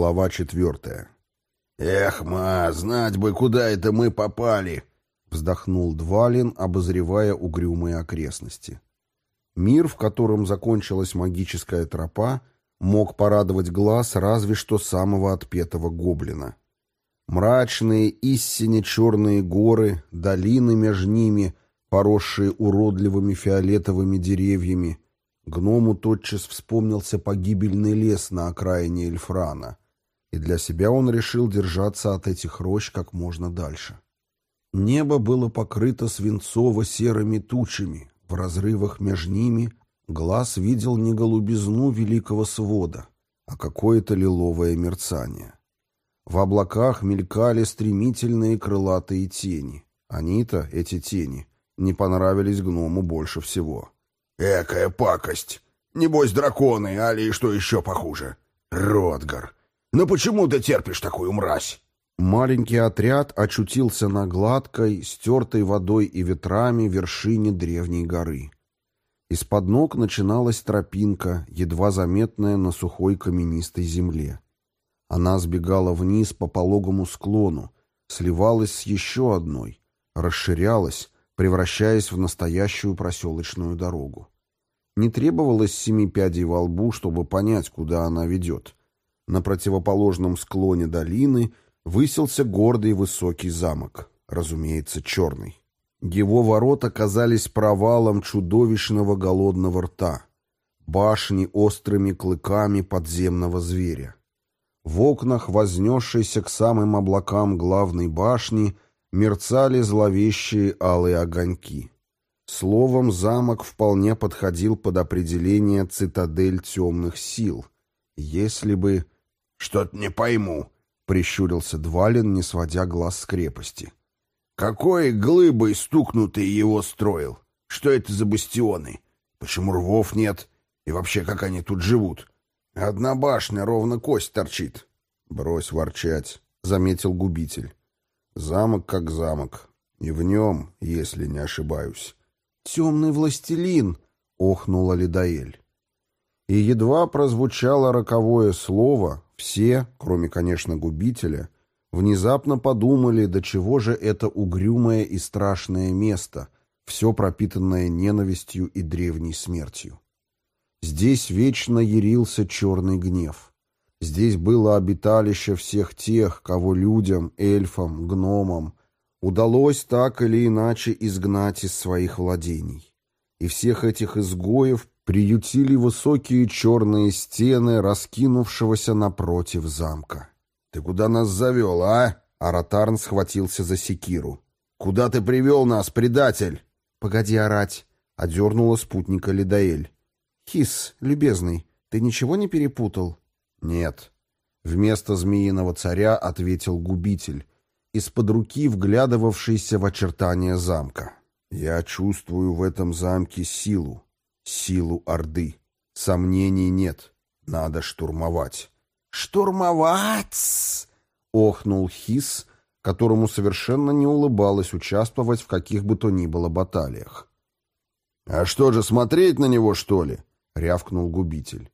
Глава четвертая. «Эх, ма, знать бы, куда это мы попали!» Вздохнул Двалин, обозревая угрюмые окрестности. Мир, в котором закончилась магическая тропа, мог порадовать глаз разве что самого отпетого гоблина. Мрачные, истинно черные горы, долины между ними, поросшие уродливыми фиолетовыми деревьями, Гному тотчас вспомнился погибельный лес на окраине Эльфрана, и для себя он решил держаться от этих рощ как можно дальше. Небо было покрыто свинцово-серыми тучами, в разрывах между ними глаз видел не голубизну великого свода, а какое-то лиловое мерцание. В облаках мелькали стремительные крылатые тени. Они-то, эти тени, не понравились гному больше всего. Экая пакость. Небось, драконы, али что еще похуже. Ротгар, ну почему ты терпишь такую мразь? Маленький отряд очутился на гладкой, стертой водой и ветрами вершине древней горы. Из-под ног начиналась тропинка, едва заметная на сухой каменистой земле. Она сбегала вниз по пологому склону, сливалась с еще одной, расширялась, превращаясь в настоящую проселочную дорогу. Не требовалось семи пядей во лбу, чтобы понять, куда она ведет. На противоположном склоне долины высился гордый высокий замок, разумеется, черный. Его ворота казались провалом чудовищного голодного рта, башни острыми клыками подземного зверя. В окнах, вознесшейся к самым облакам главной башни, мерцали зловещие алые огоньки. Словом, замок вполне подходил под определение цитадель темных сил. Если бы... «Что-то не пойму», — прищурился Двалин, не сводя глаз с крепости. «Какой глыбой стукнутый его строил? Что это за бастионы? Почему рвов нет? И вообще, как они тут живут? Одна башня, ровно кость торчит». «Брось ворчать», — заметил губитель. Замок как замок. И в нем, если не ошибаюсь. «Темный властелин!» — охнула Лидаэль. И едва прозвучало роковое слово, все, кроме, конечно, губителя, внезапно подумали, до чего же это угрюмое и страшное место, все пропитанное ненавистью и древней смертью. Здесь вечно ярился черный гнев. Здесь было обиталище всех тех, кого людям, эльфам, гномам удалось так или иначе изгнать из своих владений. И всех этих изгоев приютили высокие черные стены, раскинувшегося напротив замка. «Ты куда нас завел, а?» Аратарн схватился за секиру. «Куда ты привел нас, предатель?» «Погоди орать», — одернула спутника Лидаэль. «Хис, любезный, ты ничего не перепутал?» «Нет». Вместо змеиного царя ответил губитель, из-под руки вглядывавшийся в очертания замка. «Я чувствую в этом замке силу, силу Орды. Сомнений нет, надо штурмовать». «Штурмовать!» — охнул Хис, которому совершенно не улыбалось участвовать в каких бы то ни было баталиях. «А что же, смотреть на него, что ли?» — рявкнул губитель.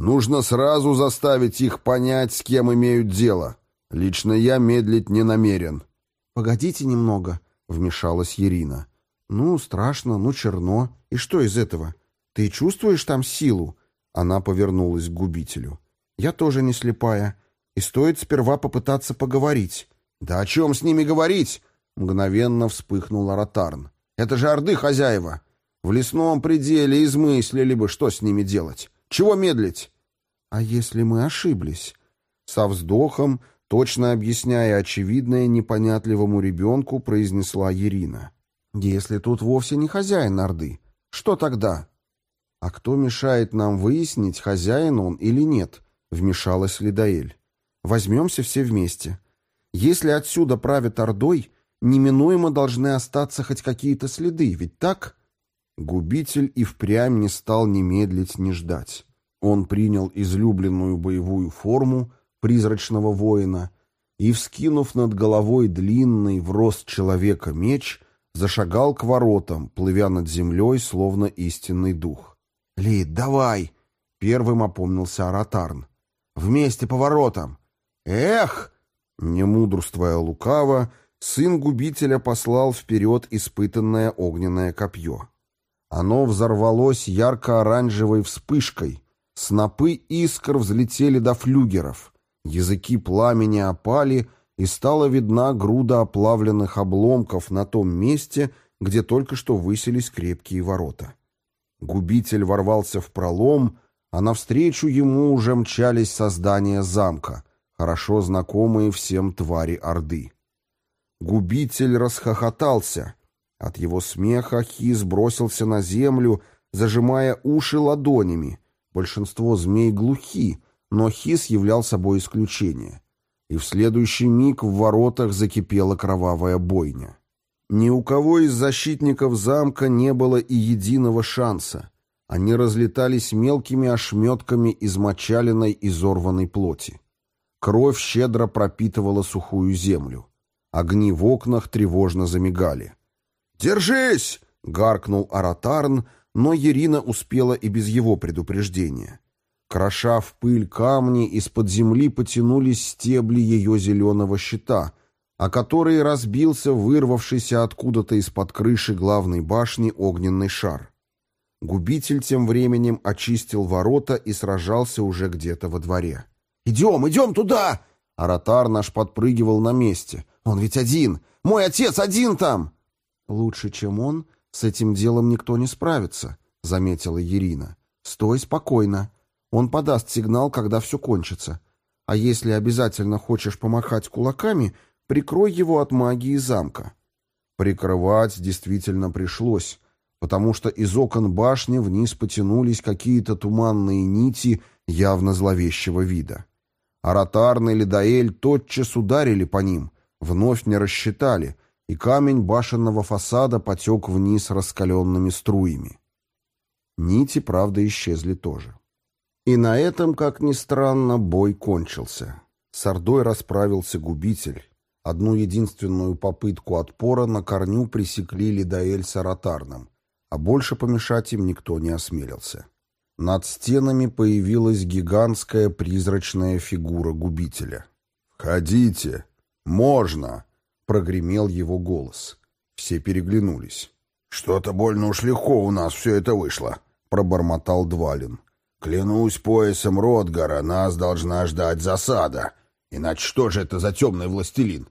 Нужно сразу заставить их понять, с кем имеют дело. Лично я медлить не намерен. «Погодите немного», — вмешалась Ирина. «Ну, страшно, ну, черно. И что из этого? Ты чувствуешь там силу?» Она повернулась к губителю. «Я тоже не слепая. И стоит сперва попытаться поговорить». «Да о чем с ними говорить?» Мгновенно вспыхнул Аратарн. «Это же Орды хозяева. В лесном пределе измыслили бы, что с ними делать. Чего медлить? А если мы ошиблись? Со вздохом, точно объясняя очевидное непонятливому ребенку, произнесла Ирина. Если тут вовсе не хозяин Орды, что тогда? А кто мешает нам выяснить, хозяин он или нет? Вмешалась Лидаэль. Возьмемся все вместе. Если отсюда правят Ордой, неминуемо должны остаться хоть какие-то следы, ведь так? Губитель и впрямь не стал ни медлить, ни ждать. Он принял излюбленную боевую форму призрачного воина и, вскинув над головой длинный в рост человека меч, зашагал к воротам, плывя над землей, словно истинный дух. «Лид, давай!» — первым опомнился Аратарн. «Вместе по воротам! Эх! Не мудрствуя лукаво, сын губителя послал вперед испытанное огненное копье. Оно взорвалось ярко-оранжевой вспышкой. Снопы искр взлетели до флюгеров. Языки пламени опали, и стала видна груда оплавленных обломков на том месте, где только что высились крепкие ворота. Губитель ворвался в пролом, а навстречу ему уже мчались создания замка, хорошо знакомые всем твари Орды. Губитель расхохотался. От его смеха Хиз бросился на землю, зажимая уши ладонями. Большинство змей глухи, но Хиз являл собой исключение. И в следующий миг в воротах закипела кровавая бойня. Ни у кого из защитников замка не было и единого шанса. Они разлетались мелкими ошметками измочаленной изорванной плоти. Кровь щедро пропитывала сухую землю. Огни в окнах тревожно замигали. «Держись!» — гаркнул Аратарн, но Ирина успела и без его предупреждения. Кроша в пыль камни, из-под земли потянулись стебли ее зеленого щита, о который разбился вырвавшийся откуда-то из-под крыши главной башни огненный шар. Губитель тем временем очистил ворота и сражался уже где-то во дворе. «Идем, идем туда!» Аратар наш подпрыгивал на месте. «Он ведь один! Мой отец один там!» «Лучше, чем он, с этим делом никто не справится», — заметила Ирина. «Стой спокойно. Он подаст сигнал, когда все кончится. А если обязательно хочешь помахать кулаками, Прикрой его от магии замка. Прикрывать действительно пришлось, потому что из окон башни вниз потянулись какие-то туманные нити явно зловещего вида. Аратарн и Лидаэль тотчас ударили по ним, вновь не рассчитали, и камень башенного фасада потек вниз раскаленными струями. Нити, правда, исчезли тоже. И на этом, как ни странно, бой кончился. С Ордой расправился губитель, Одну единственную попытку отпора на корню пресекли Лидаэль с Аратарном, а больше помешать им никто не осмелился. Над стенами появилась гигантская призрачная фигура губителя. «Входите! Можно!» — прогремел его голос. Все переглянулись. «Что-то больно уж легко у нас все это вышло», — пробормотал Двалин. «Клянусь поясом Ротгара, нас должна ждать засада. Иначе что же это за темный властелин?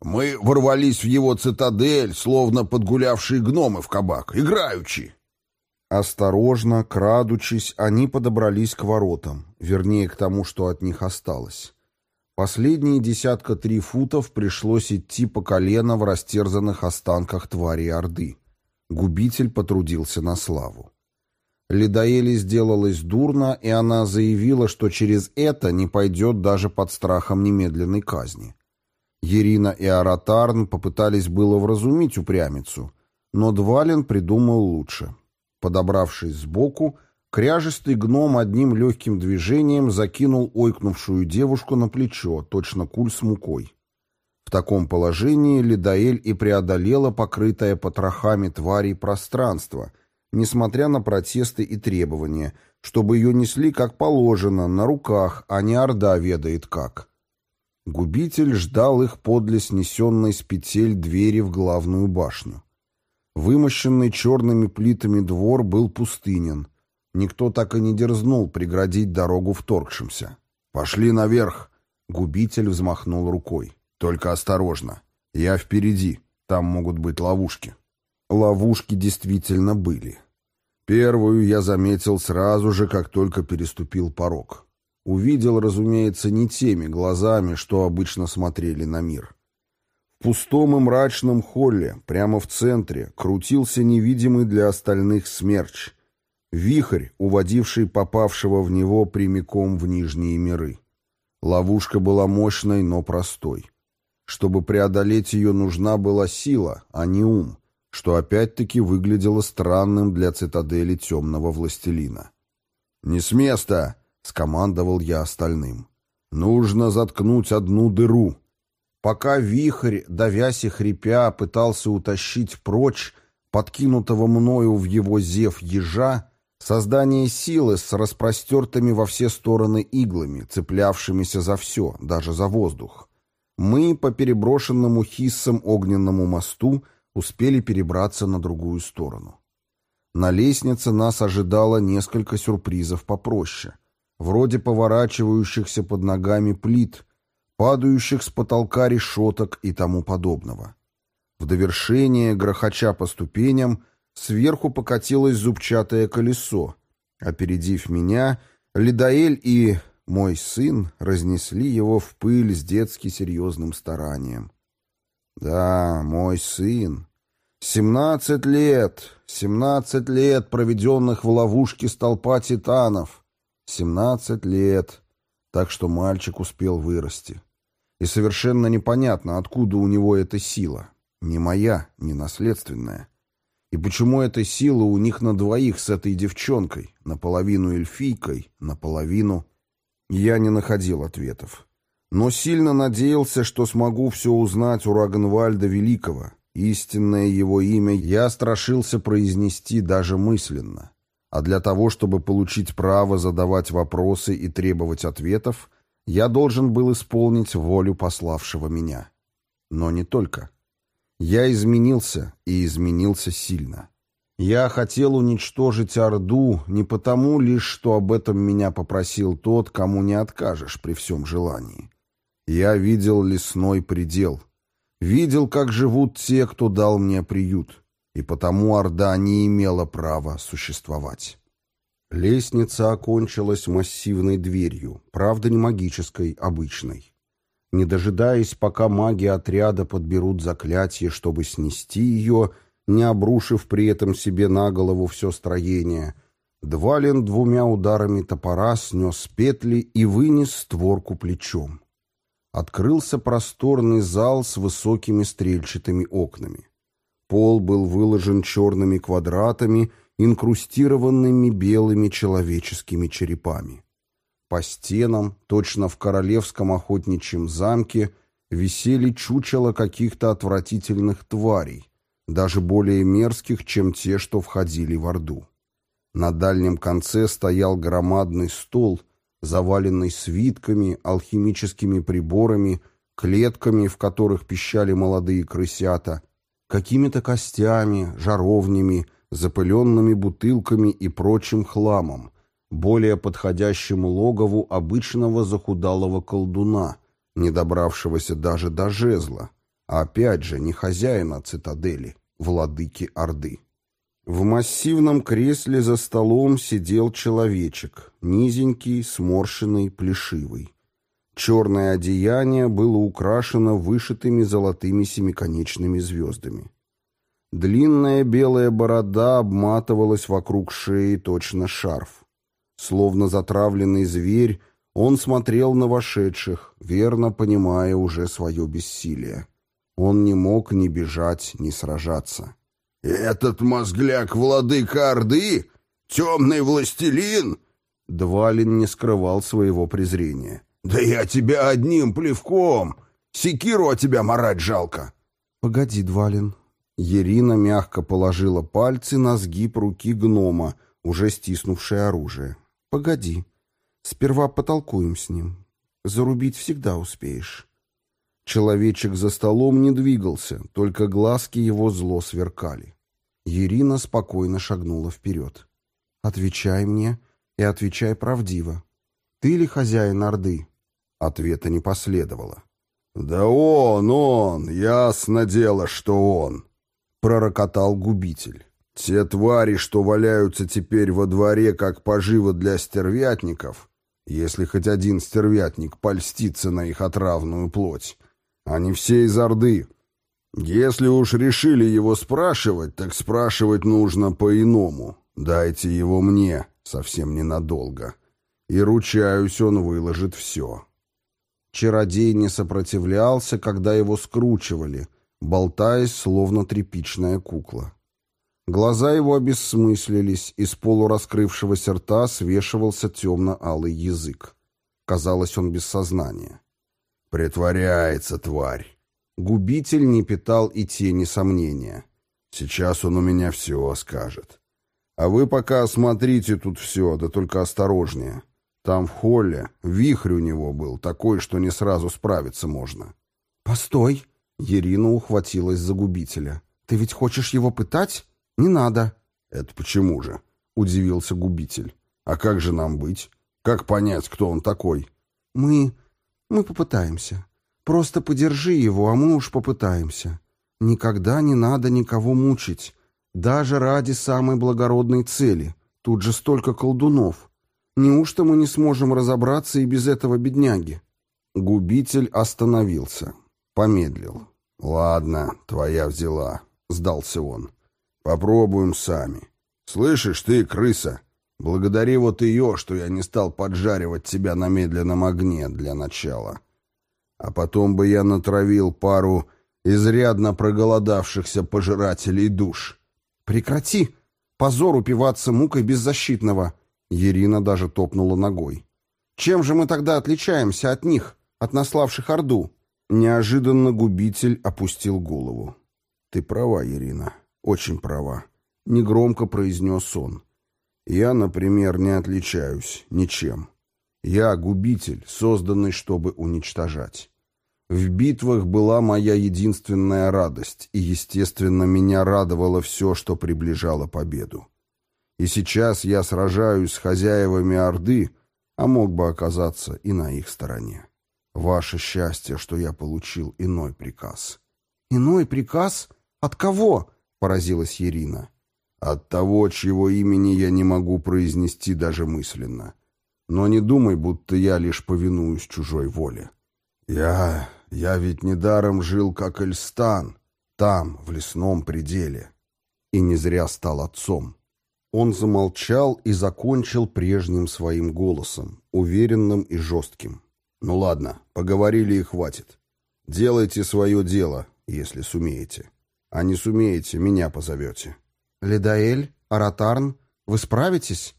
Мы ворвались в его цитадель, словно подгулявшие гномы в кабак, играючи. Осторожно, крадучись, они подобрались к воротам, вернее, к тому, что от них осталось. Последние десятка три футов пришлось идти по колено в растерзанных останках твари Орды. Губитель потрудился на славу. Ледоэле сделалось дурно, и она заявила, что через это не пойдет даже под страхом немедленной казни. Ерина и Аратарн попытались было вразумить упрямицу, но Двалин придумал лучше. Подобравшись сбоку, кряжистый гном одним легким движением закинул ойкнувшую девушку на плечо, точно куль с мукой. В таком положении Лидаэль и преодолела покрытое потрохами тварей пространство — несмотря на протесты и требования, чтобы ее несли как положено, на руках, а не орда ведает как. Губитель ждал их подле снесенной с петель двери в главную башню. Вымощенный черными плитами двор был пустынен. Никто так и не дерзнул преградить дорогу вторгшимся. «Пошли наверх!» Губитель взмахнул рукой. «Только осторожно. Я впереди. Там могут быть ловушки». Ловушки действительно были. Первую я заметил сразу же, как только переступил порог. Увидел, разумеется, не теми глазами, что обычно смотрели на мир. В пустом и мрачном холле, прямо в центре, крутился невидимый для остальных смерч. Вихрь, уводивший попавшего в него прямиком в нижние миры. Ловушка была мощной, но простой. Чтобы преодолеть ее, нужна была сила, а не ум — что опять-таки выглядело странным для цитадели темного властелина. «Не с места!» — скомандовал я остальным. «Нужно заткнуть одну дыру». Пока вихрь, давясь и хрипя, пытался утащить прочь подкинутого мною в его зев ежа, Создание силы с распростертыми во все стороны иглами, цеплявшимися за все, даже за воздух. Мы по переброшенному хиссам огненному мосту успели перебраться на другую сторону. На лестнице нас ожидало несколько сюрпризов попроще, вроде поворачивающихся под ногами плит, падающих с потолка решеток и тому подобного. В довершение, грохоча по ступеням, сверху покатилось зубчатое колесо. Опередив меня, Лидаэль и мой сын разнесли его в пыль с детски серьезным старанием. Да, мой сын. Семнадцать лет, семнадцать лет, проведенных в ловушке столпа титанов. Семнадцать лет. Так что мальчик успел вырасти. И совершенно непонятно, откуда у него эта сила. Не моя, не наследственная. И почему эта сила у них на двоих с этой девчонкой, наполовину эльфийкой, наполовину... Я не находил ответов. Но сильно надеялся, что смогу все узнать у Рагенвальда Великого. Истинное его имя я страшился произнести даже мысленно. А для того, чтобы получить право задавать вопросы и требовать ответов, я должен был исполнить волю пославшего меня. Но не только. Я изменился, и изменился сильно. Я хотел уничтожить Орду не потому лишь, что об этом меня попросил тот, кому не откажешь при всем желании. Я видел лесной предел. Видел, как живут те, кто дал мне приют. И потому Орда не имела права существовать. Лестница окончилась массивной дверью, правда не магической, обычной. Не дожидаясь, пока маги отряда подберут заклятие, чтобы снести ее, не обрушив при этом себе на голову все строение, Двалин двумя ударами топора снес петли и вынес створку плечом. Открылся просторный зал с высокими стрельчатыми окнами. Пол был выложен черными квадратами, инкрустированными белыми человеческими черепами. По стенам, точно в королевском охотничьем замке, висели чучела каких-то отвратительных тварей, даже более мерзких, чем те, что входили в Орду. На дальнем конце стоял громадный стол, заваленный свитками, алхимическими приборами, клетками, в которых пищали молодые крысята, какими-то костями, жаровнями, запыленными бутылками и прочим хламом, более подходящему логову обычного захудалого колдуна, не добравшегося даже до жезла, а опять же не хозяина цитадели, владыки Орды. В массивном кресле за столом сидел человечек, низенький, сморщенный, плешивый. Черное одеяние было украшено вышитыми золотыми семиконечными звездами. Длинная белая борода обматывалась вокруг шеи точно шарф. Словно затравленный зверь, он смотрел на вошедших, верно понимая уже свое бессилие. Он не мог ни бежать, ни сражаться. «Этот мозгляк владыка Орды? Темный властелин?» Двалин не скрывал своего презрения. «Да я тебя одним плевком! Секиру от тебя марать жалко!» «Погоди, Двалин». Ерина мягко положила пальцы на сгиб руки гнома, уже стиснувшее оружие. «Погоди. Сперва потолкуем с ним. Зарубить всегда успеешь». Человечек за столом не двигался, только глазки его зло сверкали. Ирина спокойно шагнула вперед. «Отвечай мне и отвечай правдиво. Ты ли хозяин Орды?» Ответа не последовало. «Да он, он! Ясно дело, что он!» — пророкотал губитель. Те твари, что валяются теперь во дворе, как поживо для стервятников, если хоть один стервятник польстится на их отравную плоть, они все из Орды. Если уж решили его спрашивать, так спрашивать нужно по-иному. Дайте его мне, совсем ненадолго. И, ручаюсь, он выложит все. Чародей не сопротивлялся, когда его скручивали, болтаясь, словно тряпичная кукла. Глаза его обессмыслились, из полураскрывшегося рта свешивался темно-алый язык. Казалось, он без сознания. «Притворяется, тварь!» Губитель не питал и тени сомнения. «Сейчас он у меня все скажет. А вы пока осмотрите тут все, да только осторожнее. Там в холле вихрь у него был, такой, что не сразу справиться можно. «Постой!» — Ирина ухватилась за губителя. «Ты ведь хочешь его пытать? Не надо!» «Это почему же?» — удивился губитель. «А как же нам быть? Как понять, кто он такой?» «Мы... мы попытаемся. Просто подержи его, а мы уж попытаемся. Никогда не надо никого мучить. Даже ради самой благородной цели. Тут же столько колдунов. Неужто мы не сможем разобраться и без этого бедняги?» Губитель остановился. Помедлил. «Ладно, твоя взяла», — сдался он. «Попробуем сами. Слышишь ты, крыса, благодари вот ее, что я не стал поджаривать тебя на медленном огне для начала. А потом бы я натравил пару изрядно проголодавшихся пожирателей душ». «Прекрати! Позор упиваться мукой беззащитного!» Ирина даже топнула ногой. «Чем же мы тогда отличаемся от них, от наславших Орду?» Неожиданно губитель опустил голову. «Ты права, Ирина, очень права», — негромко произнес он. «Я, например, не отличаюсь ничем. Я губитель, созданный, чтобы уничтожать. В битвах была моя единственная радость, и, естественно, меня радовало все, что приближало победу. И сейчас я сражаюсь с хозяевами Орды, а мог бы оказаться и на их стороне. Ваше счастье, что я получил иной приказ». «Иной приказ? От кого?» — поразилась Ирина. «От того, чьего имени я не могу произнести даже мысленно. Но не думай, будто я лишь повинуюсь чужой воле. Я... я ведь недаром жил как Эльстан, там, в лесном пределе. И не зря стал отцом». Он замолчал и закончил прежним своим голосом, уверенным и жестким. «Ну ладно, поговорили и хватит. Делайте свое дело, если сумеете. А не сумеете, меня позовете». «Ледаэль, Аратарн, вы справитесь?»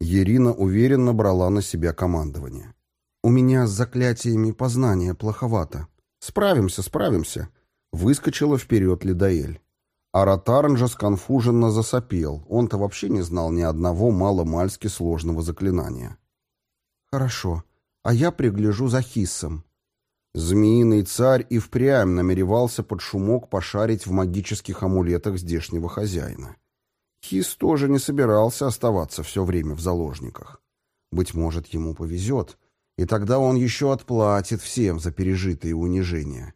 Ирина уверенно брала на себя командование. «У меня с заклятиями познания плоховато. Справимся, справимся», — выскочила вперед Ледаэль. Аратарн же сконфуженно засопел. Он-то вообще не знал ни одного мало-мальски сложного заклинания. «Хорошо а я пригляжу за Хиссом. Змеиный царь и впрямь намеревался под шумок пошарить в магических амулетах здешнего хозяина. Хис тоже не собирался оставаться все время в заложниках. Быть может, ему повезет, и тогда он еще отплатит всем за пережитые унижения.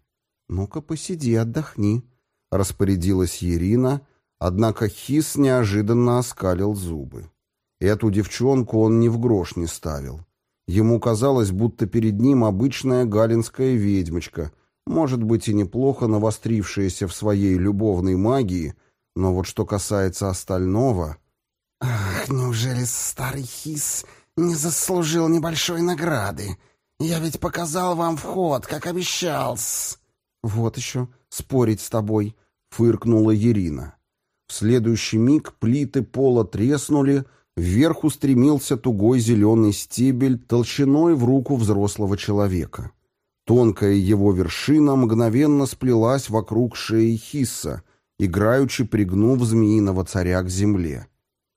«Ну-ка, посиди, отдохни», — распорядилась Ирина, однако Хис неожиданно оскалил зубы. Эту девчонку он ни в грош не ставил. Ему казалось, будто перед ним обычная галинская ведьмочка, может быть и неплохо навострившаяся в своей любовной магии, но вот что касается остального... «Ах, неужели старый хис не заслужил небольшой награды? Я ведь показал вам вход, как обещал -с. «Вот еще, спорить с тобой», — фыркнула Ирина. В следующий миг плиты пола треснули, — Вверх устремился тугой зеленый стебель толщиной в руку взрослого человека. Тонкая его вершина мгновенно сплелась вокруг шеи Хисса, играючи пригнув змеиного царя к земле.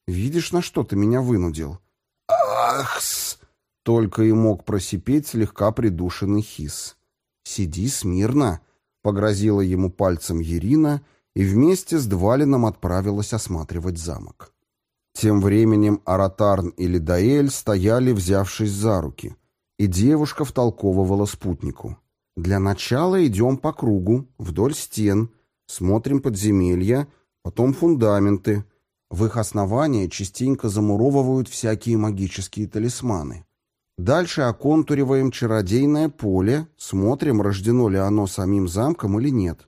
«Видишь, на что ты меня вынудил?» «Ахс!» — только и мог просипеть слегка придушенный Хис. «Сиди смирно!» — погрозила ему пальцем Ирина и вместе с Двалином отправилась осматривать замок. Тем временем Аратарн и Лидаэль стояли, взявшись за руки, и девушка втолковывала спутнику. «Для начала идем по кругу, вдоль стен, смотрим подземелья, потом фундаменты. В их основании частенько замуровывают всякие магические талисманы. Дальше оконтуриваем чародейное поле, смотрим, рождено ли оно самим замком или нет.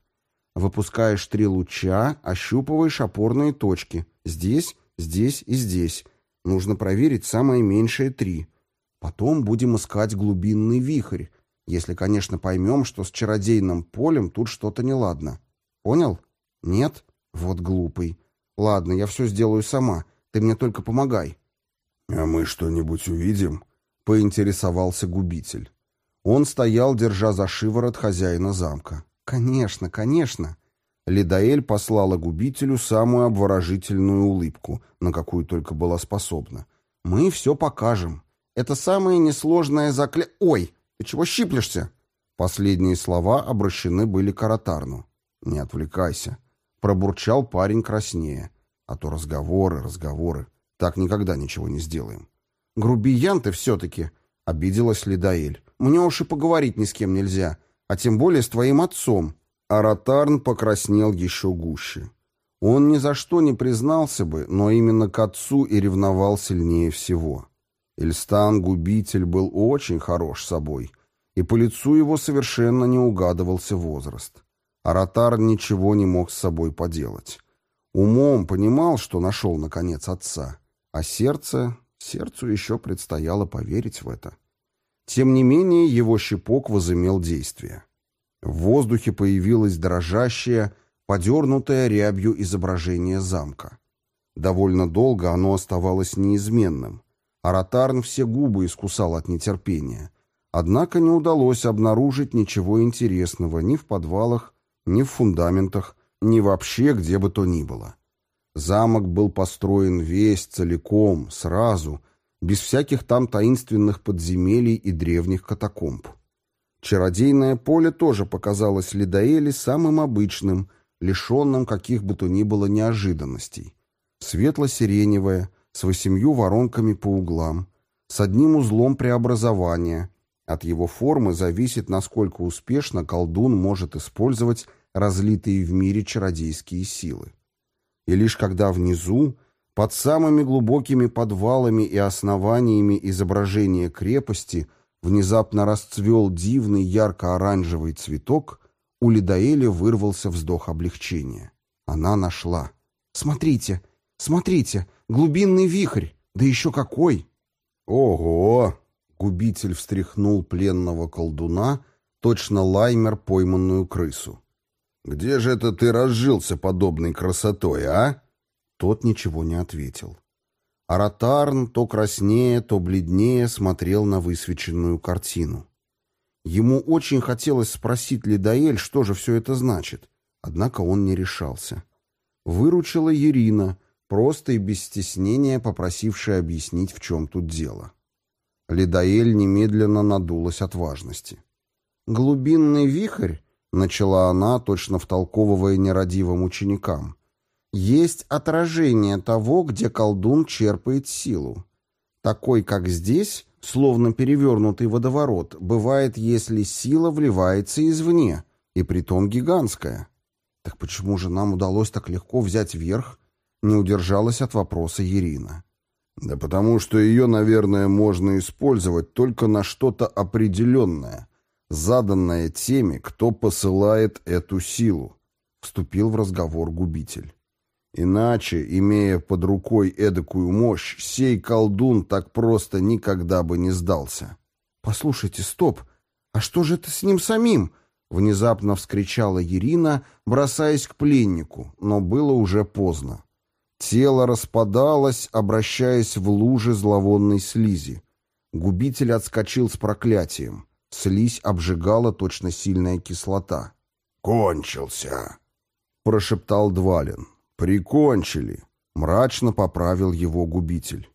Выпускаешь три луча, ощупываешь опорные точки. Здесь здесь и здесь. Нужно проверить самое меньшее три. Потом будем искать глубинный вихрь, если, конечно, поймем, что с чародейным полем тут что-то неладно. Понял? Нет? Вот глупый. Ладно, я все сделаю сама. Ты мне только помогай. — А мы что-нибудь увидим? — поинтересовался губитель. Он стоял, держа за шиворот хозяина замка. — Конечно, конечно. Лидаэль послала губителю самую обворожительную улыбку, на какую только была способна. «Мы все покажем. Это самое несложное закле... Ой, ты чего щиплешься?» Последние слова обращены были к Аратарну. «Не отвлекайся», — пробурчал парень краснее. «А то разговоры, разговоры. Так никогда ничего не сделаем». «Грубиян ты все-таки», — обиделась Лидаэль. «Мне уж и поговорить ни с кем нельзя, а тем более с твоим отцом». Аратарн покраснел еще гуще. Он ни за что не признался бы, но именно к отцу и ревновал сильнее всего. Ильстан-губитель был очень хорош собой, и по лицу его совершенно не угадывался возраст. Аратарн ничего не мог с собой поделать. Умом понимал, что нашел, наконец, отца, а сердце... сердцу еще предстояло поверить в это. Тем не менее, его щепок возымел действие. В воздухе появилось дрожащее, подернутое рябью изображение замка. Довольно долго оно оставалось неизменным. Аратарн все губы искусал от нетерпения. Однако не удалось обнаружить ничего интересного ни в подвалах, ни в фундаментах, ни вообще где бы то ни было. Замок был построен весь, целиком, сразу, без всяких там таинственных подземелий и древних катакомб. Чародейное поле тоже показалось Лидаэле самым обычным, лишенным каких бы то ни было неожиданностей. Светло-сиреневое, с восемью воронками по углам, с одним узлом преобразования. От его формы зависит, насколько успешно колдун может использовать разлитые в мире чародейские силы. И лишь когда внизу, под самыми глубокими подвалами и основаниями изображения крепости – внезапно расцвел дивный ярко-оранжевый цветок, у Лидаэля вырвался вздох облегчения. Она нашла. «Смотрите, смотрите, глубинный вихрь, да еще какой!» «Ого!» — губитель встряхнул пленного колдуна, точно лаймер пойманную крысу. «Где же это ты разжился подобной красотой, а?» Тот ничего не ответил. Аратарн то краснее, то бледнее смотрел на высвеченную картину. Ему очень хотелось спросить Лидаэль, что же все это значит, однако он не решался. Выручила Ирина, просто и без стеснения попросившая объяснить, в чем тут дело. Лидаэль немедленно надулась от важности. «Глубинный вихрь», — начала она, точно втолковывая нерадивым ученикам, есть отражение того, где колдун черпает силу. Такой, как здесь, словно перевернутый водоворот, бывает, если сила вливается извне, и притом гигантская. Так почему же нам удалось так легко взять верх? Не удержалась от вопроса Ирина. Да потому что ее, наверное, можно использовать только на что-то определенное, заданное теми, кто посылает эту силу, вступил в разговор губитель. Иначе, имея под рукой эдакую мощь, сей колдун так просто никогда бы не сдался. «Послушайте, стоп! А что же это с ним самим?» Внезапно вскричала Ирина, бросаясь к пленнику, но было уже поздно. Тело распадалось, обращаясь в лужи зловонной слизи. Губитель отскочил с проклятием. Слизь обжигала точно сильная кислота. «Кончился!» — прошептал Двалин. «Прикончили», — мрачно поправил его губитель.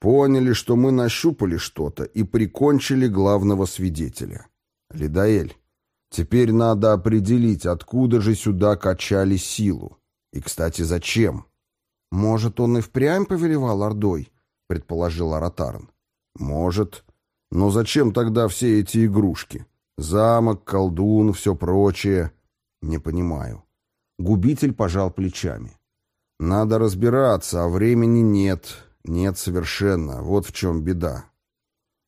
«Поняли, что мы нащупали что-то и прикончили главного свидетеля. Лидаэль, теперь надо определить, откуда же сюда качали силу. И, кстати, зачем?» «Может, он и впрямь повелевал Ордой?» — предположил Аратарн. «Может. Но зачем тогда все эти игрушки? Замок, колдун, все прочее?» «Не понимаю. Губитель пожал плечами. «Надо разбираться, а времени нет. Нет совершенно. Вот в чем беда».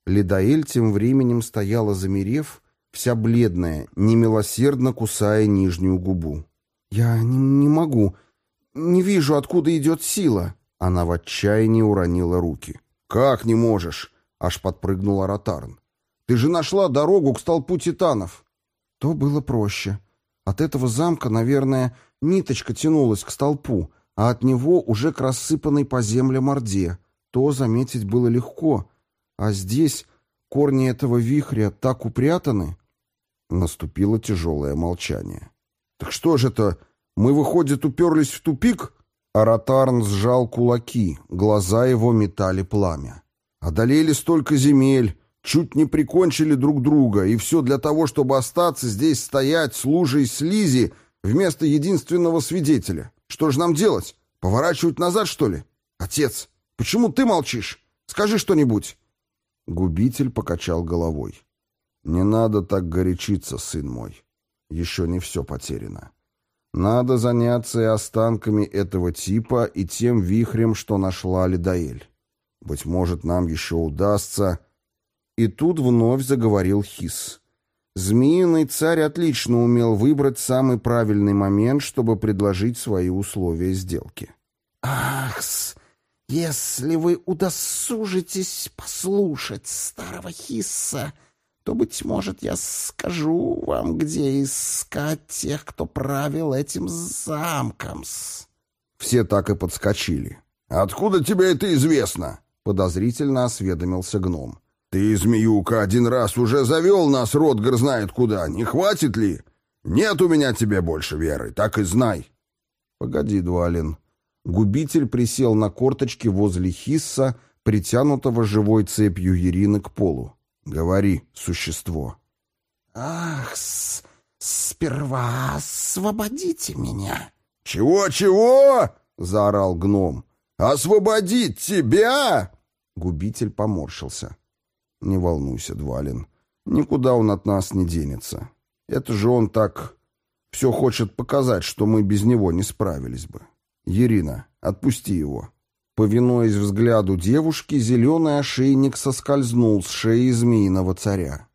Лидаэль тем временем стояла замерев, вся бледная, немилосердно кусая нижнюю губу. «Я не, не могу. Не вижу, откуда идет сила». Она в отчаянии уронила руки. «Как не можешь?» — аж подпрыгнула Ротарн. «Ты же нашла дорогу к столпу титанов». То было проще. От этого замка, наверное, ниточка тянулась к столпу, а от него уже к рассыпанной по земле орде. То заметить было легко. А здесь корни этого вихря так упрятаны. Наступило тяжелое молчание. «Так что же это Мы, выходит, уперлись в тупик?» Аратарн сжал кулаки, глаза его метали пламя. «Одолели столько земель, чуть не прикончили друг друга, и все для того, чтобы остаться здесь стоять с лужей слизи вместо единственного свидетеля. Что же нам делать? Поворачивать назад, что ли? Отец, почему ты молчишь? Скажи что-нибудь». Губитель покачал головой. «Не надо так горячиться, сын мой. Еще не все потеряно. Надо заняться и останками этого типа, и тем вихрем, что нашла Лидаэль. Быть может, нам еще удастся...» И тут вновь заговорил Хис. Змеиный царь отлично умел выбрать самый правильный момент, чтобы предложить свои условия сделки. «Ахс, если вы удосужитесь послушать старого Хисса, то, быть может, я скажу вам, где искать тех, кто правил этим замком -с. Все так и подскочили. «Откуда тебе это известно?» — подозрительно осведомился гном. «Ты, змеюка, один раз уже завел нас, Ротгар знает куда. Не хватит ли? Нет у меня тебе больше веры, так и знай». «Погоди, Двалин». Губитель присел на корточки возле Хисса, притянутого живой цепью Ирины к полу. «Говори, существо». «Ах, с сперва освободите меня». «Чего-чего?» — заорал гном. «Освободить тебя?» Губитель поморщился. «Не волнуйся, Двалин. Никуда он от нас не денется. Это же он так... Все хочет показать, что мы без него не справились бы. Ирина, отпусти его». Повинуясь взгляду девушки, зеленый ошейник соскользнул с шеи змеиного царя.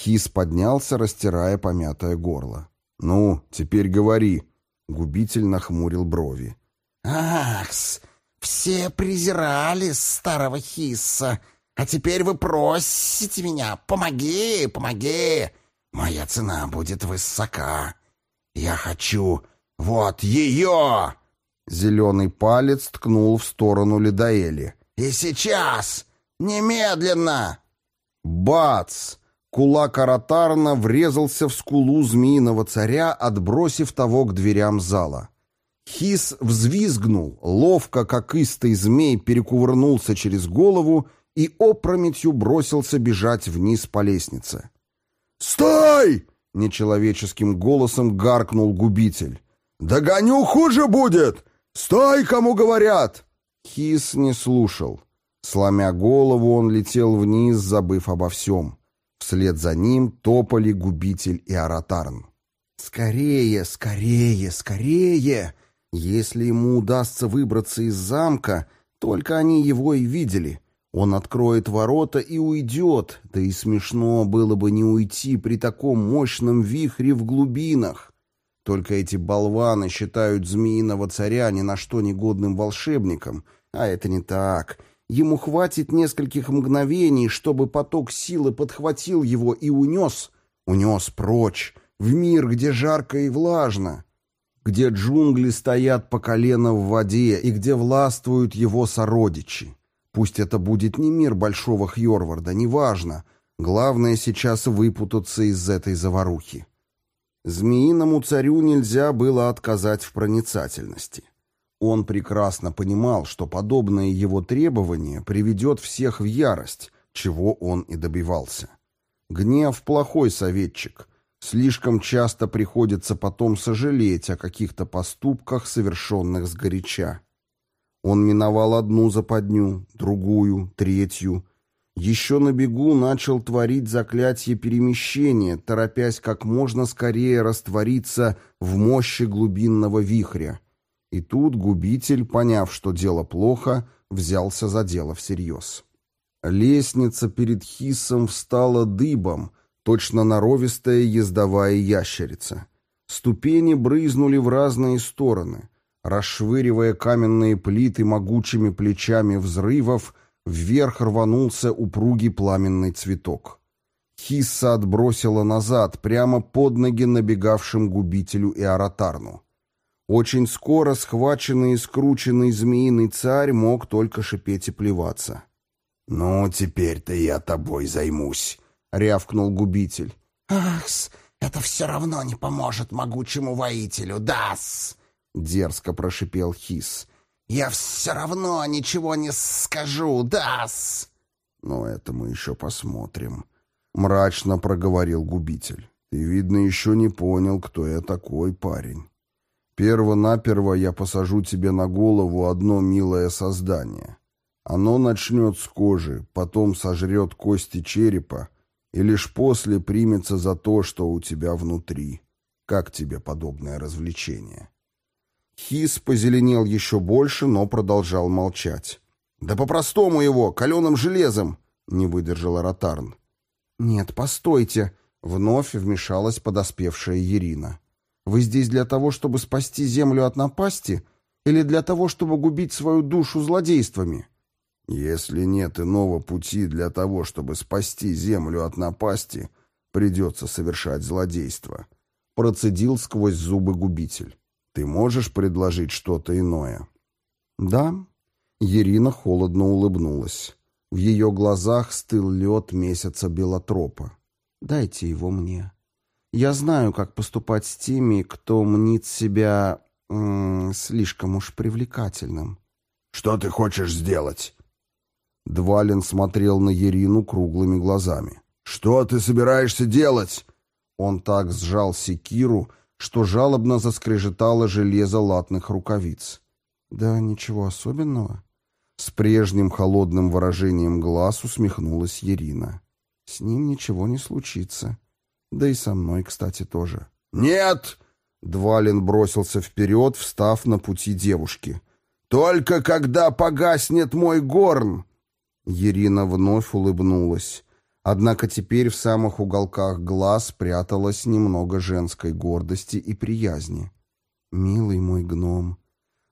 Хис поднялся, растирая помятое горло. «Ну, теперь говори». Губитель нахмурил брови. «Ахс, все презирали старого Хисса, а теперь вы просите меня, помоги, помоги. Моя цена будет высока. Я хочу вот ее!» Зеленый палец ткнул в сторону Ледоэли. «И сейчас! Немедленно!» Бац! Кулак Аратарна врезался в скулу змеиного царя, отбросив того к дверям зала. Хис взвизгнул, ловко, как истый змей, перекувырнулся через голову и опрометью бросился бежать вниз по лестнице. «Стой!» — нечеловеческим голосом гаркнул губитель. «Догоню, хуже будет! «Стой, кому говорят!» Хис не слушал. Сломя голову, он летел вниз, забыв обо всем. Вслед за ним топали губитель и аратарн. «Скорее, скорее, скорее!» Если ему удастся выбраться из замка, только они его и видели. Он откроет ворота и уйдет, да и смешно было бы не уйти при таком мощном вихре в глубинах. Только эти болваны считают змеиного царя ни на что негодным волшебником, а это не так. Ему хватит нескольких мгновений, чтобы поток силы подхватил его и унес, унес прочь, в мир, где жарко и влажно, где джунгли стоят по колено в воде и где властвуют его сородичи. Пусть это будет не мир Большого Хьорварда, неважно. Главное сейчас выпутаться из этой заварухи. Змеиному царю нельзя было отказать в проницательности. Он прекрасно понимал, что подобное его требование приведет всех в ярость, чего он и добивался. Гнев – плохой советчик. Слишком часто приходится потом сожалеть о каких-то поступках, совершенных сгоряча. Он миновал одну западню, другую, третью – еще на бегу начал творить заклятие перемещения, торопясь как можно скорее раствориться в мощи глубинного вихря. И тут губитель, поняв, что дело плохо, взялся за дело всерьез. Лестница перед Хисом встала дыбом, точно норовистая ездовая ящерица. Ступени брызнули в разные стороны. Расшвыривая каменные плиты могучими плечами взрывов, Вверх рванулся упругий пламенный цветок. Хисса отбросила назад, прямо под ноги набегавшим губителю и аратарну. Очень скоро схваченный и скрученный змеиный царь мог только шипеть и плеваться. «Ну, теперь-то я тобой займусь», — рявкнул губитель. «Ах, Это все равно не поможет могучему воителю, дас!» — дерзко прошипел Хис. «Я все равно ничего не скажу, дас!» «Но это мы еще посмотрим», — мрачно проговорил губитель. «Ты, видно, еще не понял, кто я такой, парень. Перво-наперво я посажу тебе на голову одно милое создание. Оно начнет с кожи, потом сожрет кости черепа, и лишь после примется за то, что у тебя внутри. Как тебе подобное развлечение?» Хис позеленел еще больше, но продолжал молчать. «Да по-простому его, каленым железом!» — не выдержала Ротарн. «Нет, постойте!» — вновь вмешалась подоспевшая Ирина. «Вы здесь для того, чтобы спасти землю от напасти, или для того, чтобы губить свою душу злодействами?» «Если нет иного пути для того, чтобы спасти землю от напасти, придется совершать злодейство», — процедил сквозь зубы губитель. «Ты можешь предложить что-то иное?» «Да», Ирина холодно улыбнулась. В ее глазах стыл лед месяца Белотропа. «Дайте его мне. Я знаю, как поступать с теми, кто мнит себя м -м, слишком уж привлекательным». «Что ты хочешь сделать?» Двалин смотрел на Ирину круглыми глазами. «Что ты собираешься делать?» Он так сжал секиру, что жалобно заскрежетало железо латных рукавиц. «Да ничего особенного. С прежним холодным выражением глаз усмехнулась Ирина. «С ним ничего не случится. Да и со мной, кстати, тоже». «Нет!» Двалин бросился вперед, встав на пути девушки. «Только когда погаснет мой горн!» Ирина вновь улыбнулась. Однако теперь в самых уголках глаз пряталось немного женской гордости и приязни. «Милый мой гном,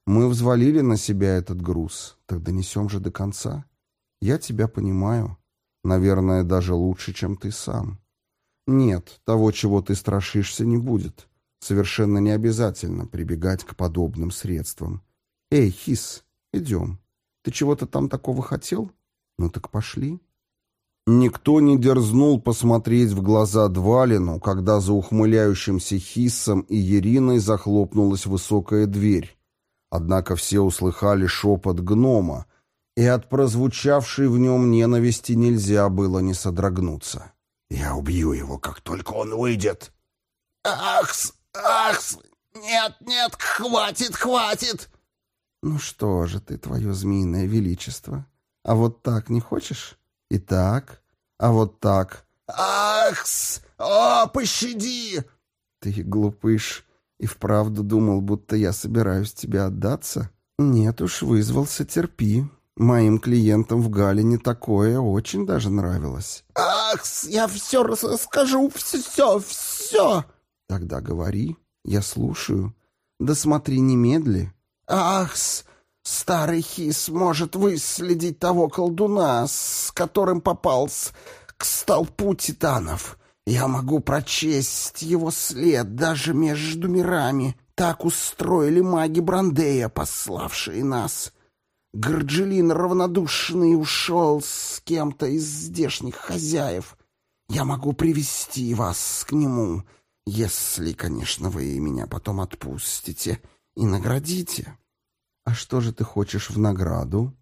мы взвалили на себя этот груз, так донесем же до конца. Я тебя понимаю. Наверное, даже лучше, чем ты сам. Нет, того, чего ты страшишься, не будет. Совершенно не обязательно прибегать к подобным средствам. Эй, Хис, идем. Ты чего-то там такого хотел? Ну так пошли. Никто не дерзнул посмотреть в глаза Двалину, когда за ухмыляющимся Хиссом и Ериной захлопнулась высокая дверь, Однако все услыхали шепот гнома, и от прозвучавшей в нем ненависти нельзя было не содрогнуться. «Я убью его, как только он выйдет!» «Ахс! Ахс! Нет, нет, хватит, хватит!» «Ну что же ты, твое змеиное величество? А вот так не хочешь? И так? А вот так?» «Ахс! О, пощади!» «Ты глупыш!» И вправду думал, будто я собираюсь тебе отдаться? Нет уж, вызвался, терпи. Моим клиентам в Галине такое очень даже нравилось. Ах, я все расскажу, все, все. Тогда говори, я слушаю. Да смотри немедли. Ах, старый хис может выследить того колдуна, с которым попался к столпу титанов. Я могу прочесть его след даже между мирами. Так устроили маги Брандея, пославшие нас. Горджелин равнодушный ушел с кем-то из здешних хозяев. Я могу привести вас к нему, если, конечно, вы меня потом отпустите и наградите. А что же ты хочешь в награду?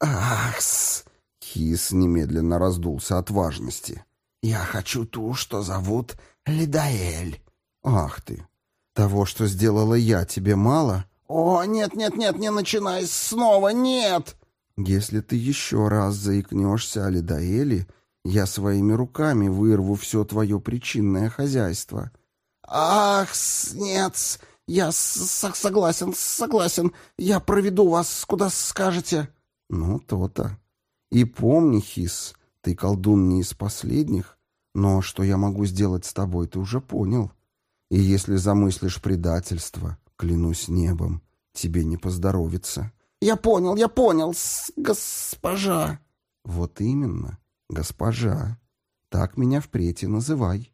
Ахс! Хис немедленно раздулся от важности. «Я хочу ту, что зовут Лидаэль». «Ах ты! Того, что сделала я, тебе мало?» «О, нет-нет-нет, не начинай снова, нет!» «Если ты еще раз заикнешься о Лидаэле, я своими руками вырву все твое причинное хозяйство». «Ах, нет, я согласен, согласен. Я проведу вас, куда скажете». «Ну, то-то. И помни, Хис, ты колдун не из последних, но что я могу сделать с тобой, ты уже понял. И если замыслишь предательство, клянусь небом, тебе не поздоровится. Я понял, я понял, госпожа. Вот именно, госпожа. Так меня впредь и называй.